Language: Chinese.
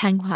参考。